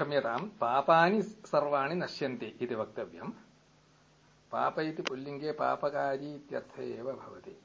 क्षम्यताम् पापानि सर्वाणि नश्यन्ति इति वक्तव्यम्। पाप इति पुल्लिङ्गे पापकारी इत्यर्थ एव भवति।